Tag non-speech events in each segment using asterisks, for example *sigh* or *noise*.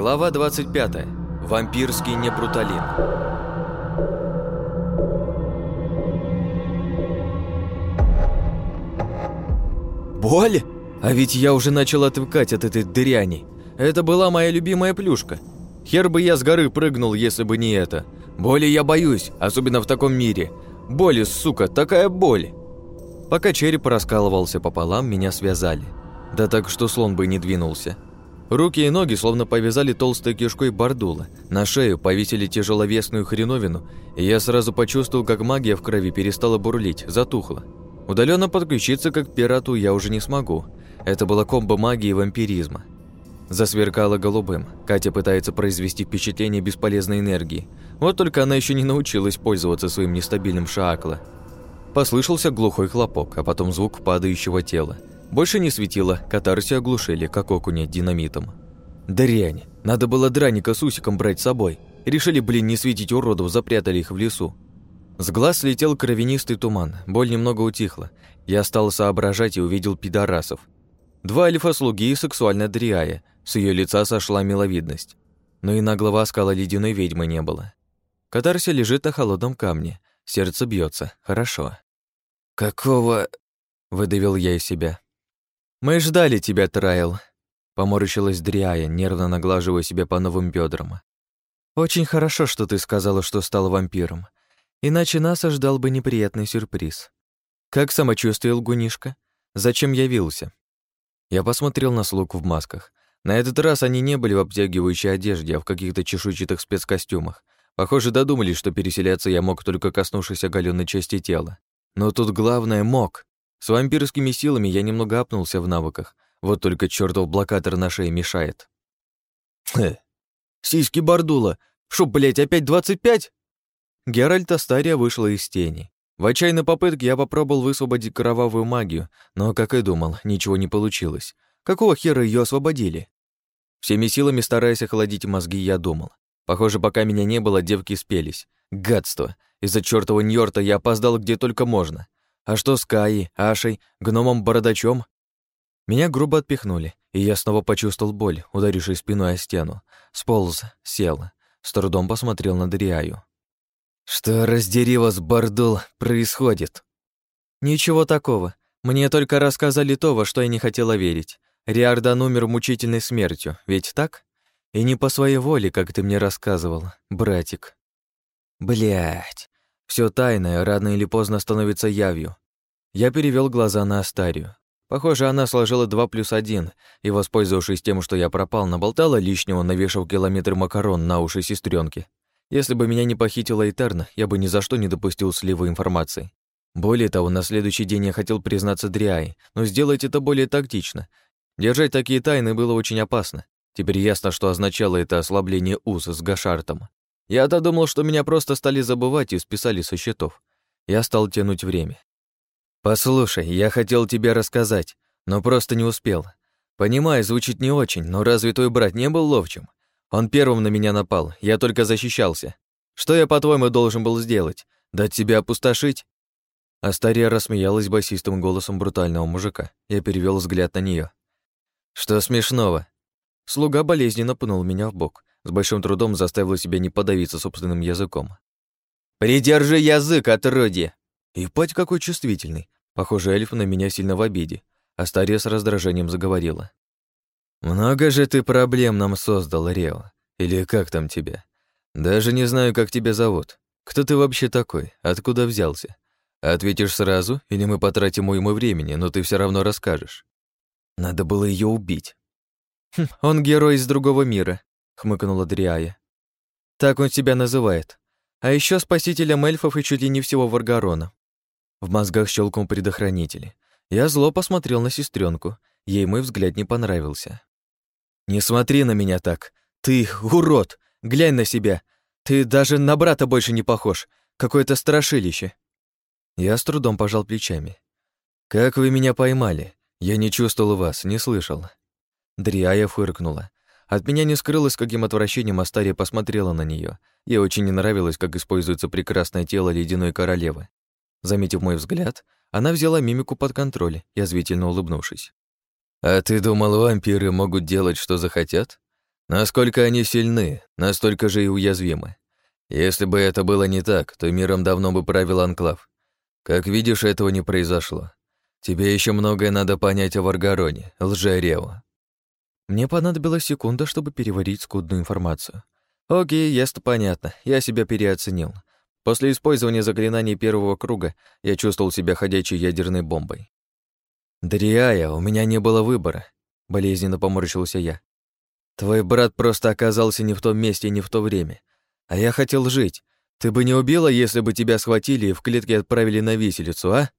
Глава 25. Вампирский непруталин. Боль? А ведь я уже начал отвыкать от этой дряни. Это была моя любимая плюшка. Хер бы я с горы прыгнул, если бы не это. Боли я боюсь, особенно в таком мире. Боли, сука, такая боль. Пока череп раскалывался пополам, меня связали. Да так, что слон бы не двинулся. Руки и ноги словно повязали толстой кишкой бордула. На шею повесили тяжеловесную хреновину, и я сразу почувствовал, как магия в крови перестала бурлить, затухла. Удаленно подключиться как пирату я уже не смогу. Это была комбо магии и вампиризма. Засверкала голубым. Катя пытается произвести впечатление бесполезной энергии. Вот только она еще не научилась пользоваться своим нестабильным шаакла. Послышался глухой хлопок, а потом звук падающего тела. Больше не светило, катарси оглушили, как окуня динамитом. Дрянь, надо было драника с усиком брать с собой. Решили, блин, не светить уродов, запрятали их в лесу. С глаз слетел кровянистый туман, боль немного утихла. Я стал соображать и увидел пидорасов. Два альфа-слуги и сексуальная дриая, с ее лица сошла миловидность. Но и наглого оскала ледяной ведьмы не было. Катарся лежит на холодном камне, сердце бьется, хорошо. «Какого...» — выдавил я из себя. «Мы ждали тебя, Трайл», — поморщилась Дриая, нервно наглаживая себя по новым бедрам. «Очень хорошо, что ты сказала, что стал вампиром. Иначе нас ожидал бы неприятный сюрприз. Как самочувствие лгунишка? Зачем явился?» Я посмотрел на слуг в масках. На этот раз они не были в обтягивающей одежде, а в каких-то чешуйчатых спецкостюмах. Похоже, додумались, что переселяться я мог только коснувшись оголенной части тела. Но тут главное — мог. С вампирскими силами я немного апнулся в навыках, вот только чертов блокатор на шее мешает. Хе. Сиськи Бардула! Шо, блять, опять двадцать пять? Геральт Астария вышла из тени. В отчаянной попытке я попробовал высвободить кровавую магию, но, как и думал, ничего не получилось. Какого хера ее освободили? Всеми силами стараясь охладить мозги, я думал. Похоже, пока меня не было, девки спелись. Гадство. Из-за чёртова Ньорта я опоздал где только можно. А что с Каей, Ашей, гномом-бородачом? Меня грубо отпихнули, и я снова почувствовал боль, ударившись спиной о стену. Сполз, сел, с трудом посмотрел на Дриаю. «Что, раздери вас, бордул, происходит?» «Ничего такого. Мне только рассказали то, во что я не хотела верить. Риордан умер мучительной смертью, ведь так? И не по своей воле, как ты мне рассказывал, братик». Блять. Все тайное рано или поздно становится явью. Я перевел глаза на Астарию. Похоже, она сложила два плюс один и, воспользовавшись тем, что я пропал, наболтала лишнего, навешав километр макарон на уши сестренки. Если бы меня не похитила Этерна, я бы ни за что не допустил слива информации. Более того, на следующий день я хотел признаться Дриай, но сделать это более тактично. Держать такие тайны было очень опасно. Теперь ясно, что означало это ослабление уз с Гашартом. Я-то думал, что меня просто стали забывать и списали со счетов. Я стал тянуть время. «Послушай, я хотел тебе рассказать, но просто не успел. Понимаю, звучит не очень, но разве твой брат не был ловчим? Он первым на меня напал, я только защищался. Что я, по-твоему, должен был сделать? Дать тебя опустошить?» Астария рассмеялась басистым голосом брутального мужика. Я перевел взгляд на нее. «Что смешного?» Слуга болезненно пнул меня в бок. С большим трудом заставила себя не подавиться собственным языком. «Придержи язык, отродье!» Ипать какой чувствительный. Похоже, эльф на меня сильно в обиде. А стария с раздражением заговорила. «Много же ты проблем нам создал, Рео. Или как там тебя? Даже не знаю, как тебя зовут. Кто ты вообще такой? Откуда взялся? Ответишь сразу, или мы потратим уйму времени, но ты все равно расскажешь. Надо было ее убить. Хм, он герой из другого мира хмыкнула Дриая. Так он себя называет. А еще спасителем эльфов и чуть ли не всего Варгарона. В мозгах щелкнул предохранитель. Я зло посмотрел на сестренку. Ей мой взгляд не понравился. «Не смотри на меня так. Ты урод! Глянь на себя. Ты даже на брата больше не похож. Какое-то страшилище». Я с трудом пожал плечами. «Как вы меня поймали? Я не чувствовал вас, не слышал». Дриая фыркнула. От меня не скрылось, каким отвращением Астария посмотрела на нее. Ей очень не нравилось, как используется прекрасное тело ледяной королевы. Заметив мой взгляд, она взяла мимику под контроль, язвительно улыбнувшись. «А ты думал, вампиры могут делать, что захотят? Насколько они сильны, настолько же и уязвимы. Если бы это было не так, то миром давно бы правил Анклав. Как видишь, этого не произошло. Тебе еще многое надо понять о Варгароне, лжерева. Мне понадобилась секунда, чтобы переварить скудную информацию. Окей, ясно понятно, я себя переоценил. После использования заклинаний первого круга я чувствовал себя ходячей ядерной бомбой. «Дриая, у меня не было выбора», — болезненно поморщился я. «Твой брат просто оказался не в том месте и не в то время. А я хотел жить. Ты бы не убила, если бы тебя схватили и в клетке отправили на виселицу, а?»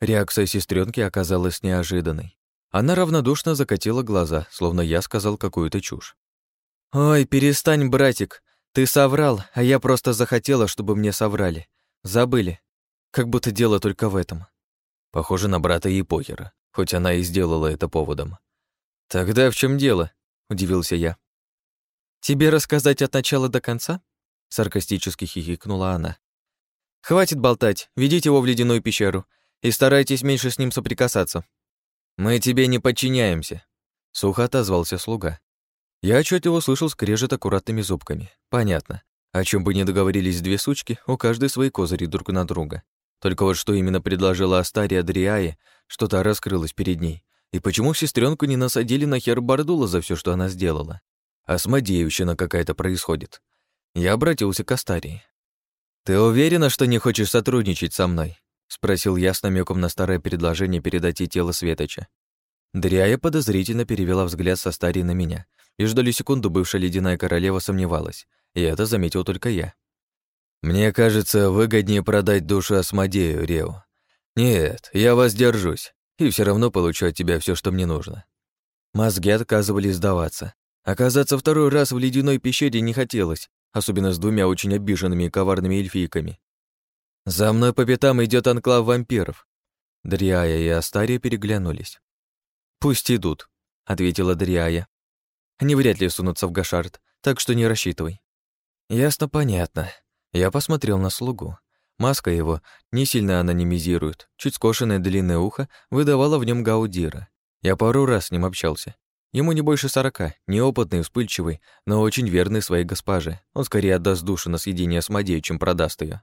Реакция сестренки оказалась неожиданной. Она равнодушно закатила глаза, словно я сказал какую-то чушь. «Ой, перестань, братик, ты соврал, а я просто захотела, чтобы мне соврали. Забыли. Как будто дело только в этом. Похоже на брата и похера, хоть она и сделала это поводом. Тогда в чем дело? Удивился я. Тебе рассказать от начала до конца? Саркастически хихикнула она. Хватит болтать, ведите его в ледяную пещеру и старайтесь меньше с ним соприкасаться. Мы тебе не подчиняемся, сухо отозвался слуга. Я отчетливо слышал скрежет аккуратными зубками. Понятно. О чем бы ни договорились две сучки, у каждой свои козыри друг на друга. Только вот что именно предложила Астария Дриае, что-то раскрылось перед ней. И почему сестренку не насадили на хер Бардула за все, что она сделала? Осмодеевщина какая-то происходит. Я обратился к Астарии. «Ты уверена, что не хочешь сотрудничать со мной?» — спросил я с намеком на старое предложение передать ей тело Светоча. Дряя подозрительно перевела взгляд со Старии на меня, и ждали секунду бывшая ледяная королева сомневалась, и это заметил только я. «Мне кажется, выгоднее продать душу Асмодею, Рео. Нет, я воздержусь, и все равно получу от тебя все, что мне нужно». Мозги отказывались сдаваться. Оказаться второй раз в ледяной пещере не хотелось, особенно с двумя очень обиженными и коварными эльфийками. За мной по пятам идет анклав вампиров. Дриая и Астария переглянулись. «Пусть идут», — ответила Дриая. Они вряд ли сунутся в Гашард, так что не рассчитывай. Ясно, понятно. Я посмотрел на слугу. Маска его не сильно анонимизирует. Чуть скошенное длинное ухо выдавало в нем Гаудира. Я пару раз с ним общался. Ему не больше сорока, неопытный, вспыльчивый, но очень верный своей госпоже. Он скорее отдаст душу на съедение Асмодею, чем продаст ее.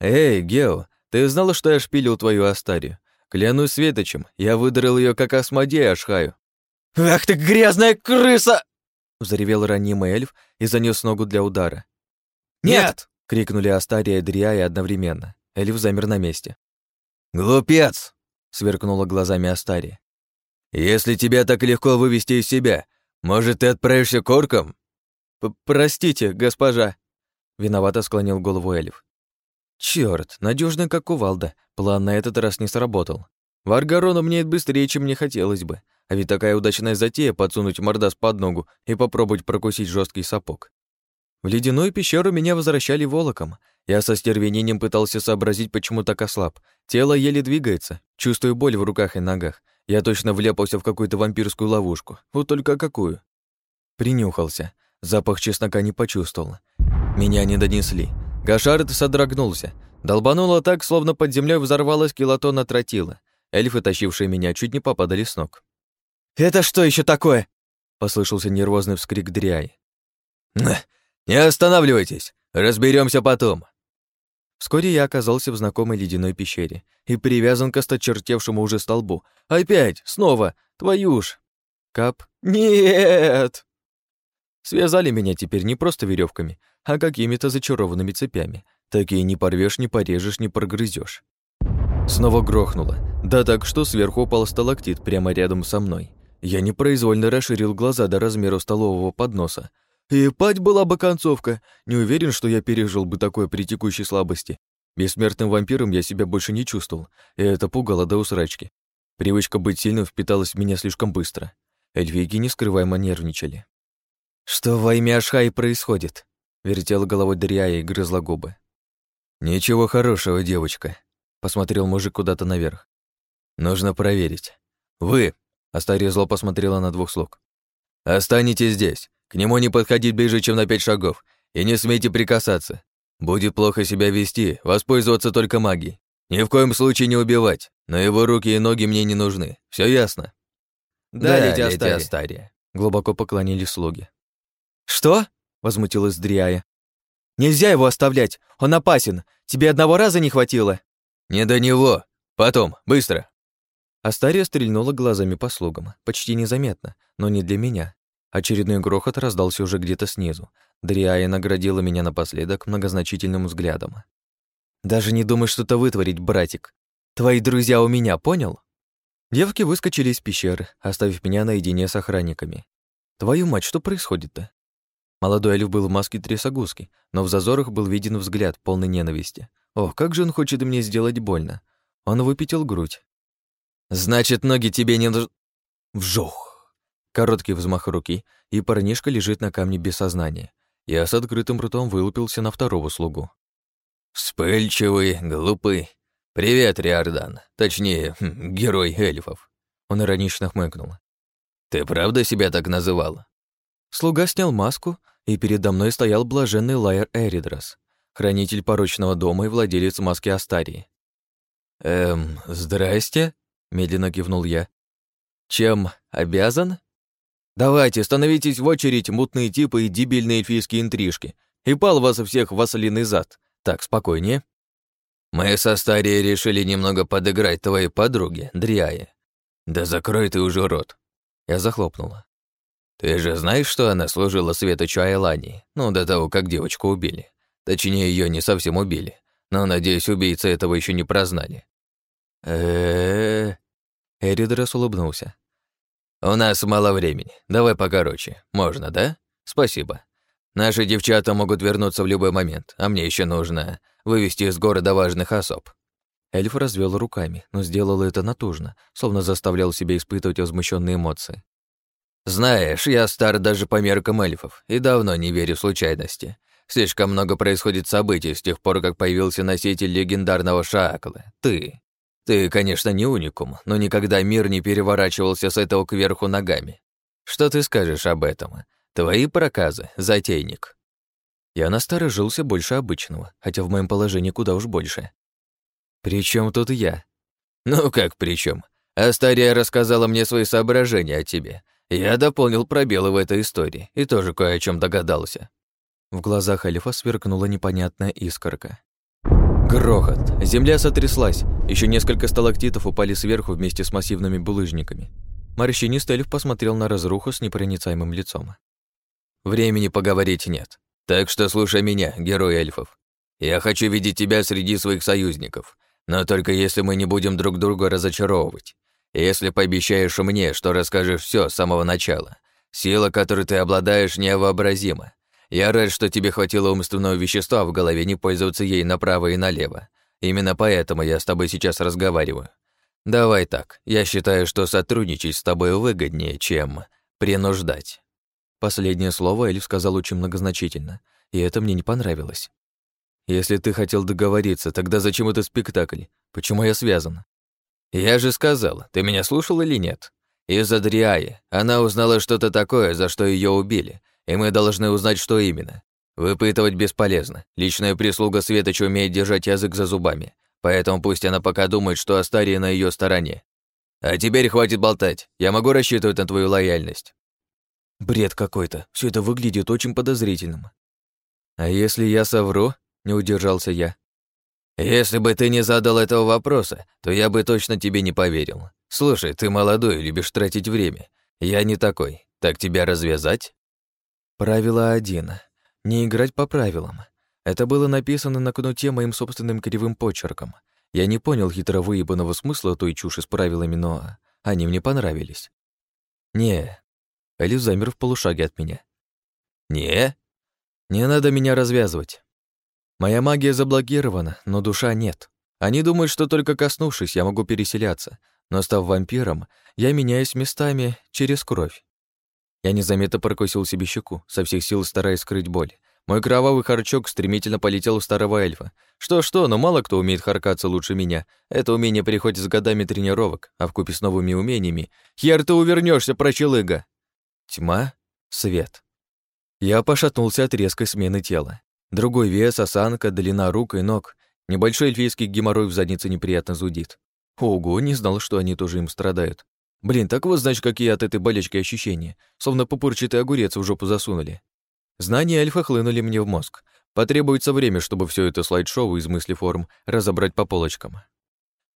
«Эй, Гео, ты знала, что я шпилил твою Астарию? Клянусь Светочем, я выдрал ее как Асмодея Ашхаю. «Ах ты грязная крыса!» Взревел ранимый эльф и занёс ногу для удара. «Нет!» — крикнули Астария и Дриая одновременно. Эльф замер на месте. «Глупец!» — сверкнула глазами Астария. «Если тебя так легко вывести из себя, может, ты отправишься к оркам?» «Простите, госпожа!» — виновато склонил голову эльф. Чёрт, надежно как кувалда, план на этот раз не сработал. Варгарон умнеет быстрее, чем мне хотелось бы, а ведь такая удачная затея подсунуть мордас под ногу и попробовать прокусить жесткий сапог. В ледяную пещеру меня возвращали волоком. Я со стервенением пытался сообразить, почему так ослаб. Тело еле двигается, чувствую боль в руках и ногах. Я точно вляпался в какую-то вампирскую ловушку. Вот только какую. Принюхался. Запах чеснока не почувствовал. Меня не донесли. Гашард содрогнулся. Долбануло так, словно под землей взорвалась килотонна тротила. Эльфы, тащившие меня, чуть не попадали с ног. «Это что еще такое?» — послышался нервозный вскрик Дряй. «Не останавливайтесь, разберемся потом». Вскоре я оказался в знакомой ледяной пещере и привязан к осточертевшему уже столбу. Опять, снова, твою ж. Кап. Нет! Связали меня теперь не просто веревками, а какими-то зачарованными цепями. Такие не порвешь, не порежешь, не прогрызешь. Снова грохнуло. Да так, что сверху упал сталактит прямо рядом со мной. Я непроизвольно расширил глаза до размера столового подноса. И пать была бы концовка. Не уверен, что я пережил бы такое при текущей слабости. Бессмертным вампиром я себя больше не чувствовал, и это пугало до усрачки. Привычка быть сильным впиталась в меня слишком быстро. Эльвиги нескрываемо нервничали. «Что во имя Ашхай происходит?» — вертела головой Дарья и грызла губы. «Ничего хорошего, девочка», — посмотрел мужик куда-то наверх. «Нужно проверить. Вы, Астария зло посмотрела на двух слуг. «Останетесь здесь. К нему не подходить ближе, чем на пять шагов. И не смейте прикасаться. Будет плохо себя вести, воспользоваться только магией. Ни в коем случае не убивать, но его руки и ноги мне не нужны. Все ясно?» «Да, да леди Астария. Астария», — глубоко поклонились слуги. «Что?» — возмутилась Дриая. «Нельзя его оставлять, он опасен. Тебе одного раза не хватило?» «Не до него. Потом, быстро!» Астария стрельнула глазами по слугам, почти незаметно, но не для меня. Очередной грохот раздался уже где-то снизу. Дриая наградила меня напоследок многозначительным взглядом. «Даже не думай что-то вытворить, братик. Твои друзья у меня, понял?» Девки выскочили из пещеры, оставив меня наедине с охранниками. Твою мать, что происходит-то? Молодой эльф был в маске трясогузки, но в зазорах был виден взгляд, полный ненависти. Ох, как же он хочет мне сделать больно. Он выпятил грудь. «Значит, ноги тебе не нужны...» Вжух! Короткий взмах руки, и парнишка лежит на камне без сознания. Я с открытым ртом вылупился на второго слугу. «Вспыльчивый, глупый. Привет, Риордан. Точнее, *laughs* хм, герой эльфов». Он иронично хмыкнул. «Ты правда себя так называла?» Слуга снял маску, и передо мной стоял блаженный Лайер Эридрос, хранитель порочного дома и владелец маски Астарии. «Эм, здрасте», — медленно кивнул я. «Чем обязан?» «Давайте, становитесь в очередь, мутные типы и дебильные эльфийские интрижки. И пал вас всех в ослиный зад. Так, спокойнее». «Мы со Астарией решили немного подыграть твоей подруге, Дриае. Да закрой ты уже рот». Я захлопнула. «Ты же знаешь, что она служила Светочу Айлани, ну, до того, как девочку убили. Точнее, ее не совсем убили, но, надеюсь, убийцы этого еще не прознали». Э Эридрес улыбнулся. «У нас мало времени. Давай покороче. Можно, да? Спасибо. Наши девчата могут вернуться в любой момент, а мне еще нужно вывести из города важных особ». Эльф развел руками, но сделал это натужно, словно заставлял себя испытывать возмущенные эмоции. «Знаешь, я стар даже по меркам эльфов и давно не верю в случайности. Слишком много происходит событий с тех пор, как появился носитель легендарного Шаакла. Ты. Ты, конечно, не уникум, но никогда мир не переворачивался с этого кверху ногами. Что ты скажешь об этом? Твои проказы, затейник». Я насторожился больше обычного, хотя в моем положении куда уж больше. «При чем тут я?» «Ну как при чем? Астария рассказала мне свои соображения о тебе, я дополнил пробелы в этой истории и тоже кое о чем догадался. В глазах Алифа сверкнула непонятная искорка. Грохот. Земля сотряслась. Еще несколько сталактитов упали сверху вместе с массивными булыжниками. Морщинистый эльф посмотрел на разруху с непроницаемым лицом. «Времени поговорить нет. Так что слушай меня, герой эльфов. Я хочу видеть тебя среди своих союзников, но только если мы не будем друг друга разочаровывать. Если пообещаешь мне, что расскажешь все с самого начала, сила, которой ты обладаешь, невообразима. Я рад, что тебе хватило умственного вещества в голове не пользоваться ей направо и налево. Именно поэтому я с тобой сейчас разговариваю. Давай так, я считаю, что сотрудничать с тобой выгоднее, чем принуждать». Последнее слово Эльф сказал очень многозначительно, и это мне не понравилось. «Если ты хотел договориться, тогда зачем этот спектакль? Почему я связан?» «Я же сказал, ты меня слушал или нет? Из-за Дриаи. Она узнала что-то такое, за что ее убили, и мы должны узнать, что именно. Выпытывать бесполезно. Личная прислуга Светоч умеет держать язык за зубами, поэтому пусть она пока думает, что Астария на ее стороне. А теперь хватит болтать, я могу рассчитывать на твою лояльность». Бред какой-то, все это выглядит очень подозрительным. «А если я совру?» — не удержался я. Если бы ты не задал этого вопроса, то я бы точно тебе не поверил. Слушай, ты молодой, любишь тратить время. Я не такой. Так тебя развязать? Правило один. Не играть по правилам. Это было написано на кнуте моим собственным кривым почерком. Я не понял хитро выебанного смысла той чуши с правилами, но они мне понравились. Не. Элис замер в полушаге от меня. Не? Не надо меня развязывать. Моя магия заблокирована, но душа нет. Они думают, что только коснувшись, я могу переселяться, но став вампиром, я меняюсь местами через кровь. Я незаметно прокусил себе щеку, со всех сил стараясь скрыть боль. Мой кровавый харчок стремительно полетел у старого эльфа. Что-что, но мало кто умеет харкаться лучше меня. Это умение приходит с годами тренировок, а вкупе с новыми умениями... Хер ты увернешься, прочелыга! Тьма, свет. Я пошатнулся от резкой смены тела. Другой вес, осанка, длина рук и ног. Небольшой эльфийский геморрой в заднице неприятно зудит. Ого, не знал, что они тоже им страдают. Блин, так вот, значит, какие от этой болечки ощущения. Словно пупырчатый огурец в жопу засунули. Знания эльфа хлынули мне в мозг. Потребуется время, чтобы все это слайд-шоу из мысли форм разобрать по полочкам.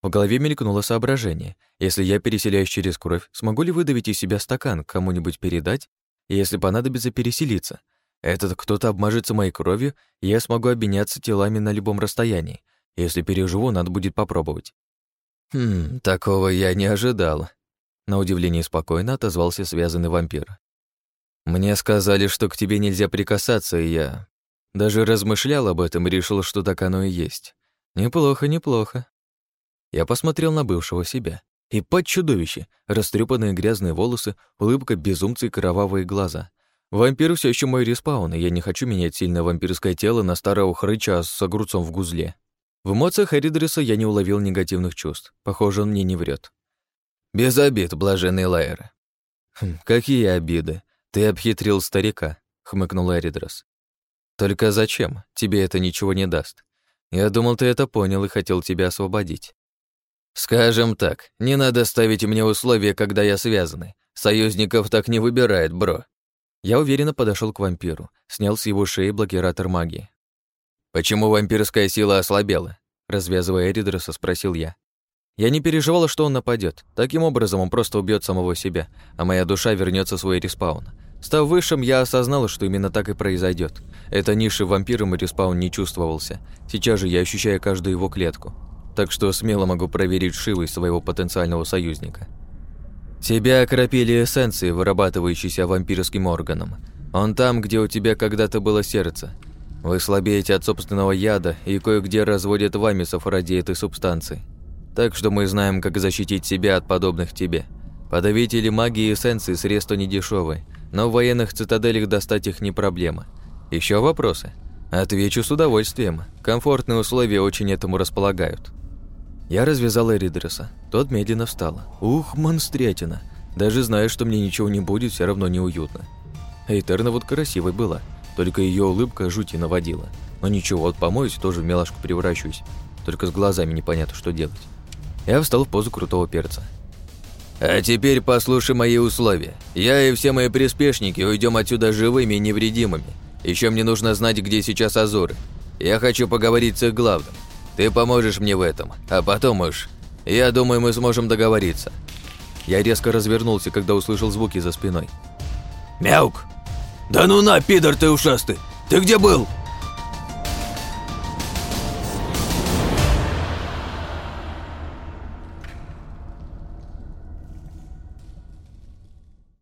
В голове мелькнуло соображение. Если я переселяюсь через кровь, смогу ли выдавить из себя стакан, кому-нибудь передать? Если понадобится переселиться? Этот кто-то обмажется моей кровью, и я смогу обменяться телами на любом расстоянии. Если переживу, надо будет попробовать. Хм, такого я не ожидал. На удивление спокойно отозвался связанный вампир. Мне сказали, что к тебе нельзя прикасаться, и я даже размышлял об этом и решил, что так оно и есть. Неплохо, неплохо. Я посмотрел на бывшего себя. И под чудовище, растрепанные грязные волосы, улыбка безумца и кровавые глаза. Вампир все еще мой респаун, и я не хочу менять сильное вампирское тело на старого хрыча с огурцом в гузле. В эмоциях Эридреса я не уловил негативных чувств. Похоже, он мне не врет. Без обид, блаженный Лайер. Хм, какие обиды? Ты обхитрил старика, хмыкнул Эридрес. Только зачем? Тебе это ничего не даст. Я думал, ты это понял и хотел тебя освободить. Скажем так, не надо ставить мне условия, когда я связанный. Союзников так не выбирает, бро. Я уверенно подошел к вампиру, снял с его шеи блокиратор магии. «Почему вампирская сила ослабела?» Развязывая Эридроса, спросил я. Я не переживала, что он нападет. Таким образом, он просто убьет самого себя, а моя душа вернется в свой респаун. Став высшим, я осознала, что именно так и произойдет. Это низший вампиром и респаун не чувствовался. Сейчас же я ощущаю каждую его клетку. Так что смело могу проверить шивость своего потенциального союзника. Тебя окропили эссенции, вырабатывающиеся вампирским органом. Он там, где у тебя когда-то было сердце. Вы слабеете от собственного яда и кое-где разводят вамисов ради этой субстанции. Так что мы знаем, как защитить себя от подобных тебе. Подавители магии и эссенции средства недешевые, но в военных цитаделях достать их не проблема. Еще вопросы? Отвечу с удовольствием. Комфортные условия очень этому располагают. Я развязал Эридреса. Тот медленно встал. Ух, монстрятина. Даже зная, что мне ничего не будет, все равно неуютно. Эйтерна вот красивой была, только ее улыбка жути наводила. Но ничего, вот помоюсь, тоже в мелашку превращусь. Только с глазами непонятно, что делать. Я встал в позу крутого перца. «А теперь послушай мои условия. Я и все мои приспешники уйдем отсюда живыми и невредимыми. Еще мне нужно знать, где сейчас Азуры. Я хочу поговорить с их главным. Ты поможешь мне в этом, а потом уж... Я думаю, мы сможем договориться». Я резко развернулся, когда услышал звуки за спиной. «Мяук! Да ну на, пидор ты ушастый! Ты где был?»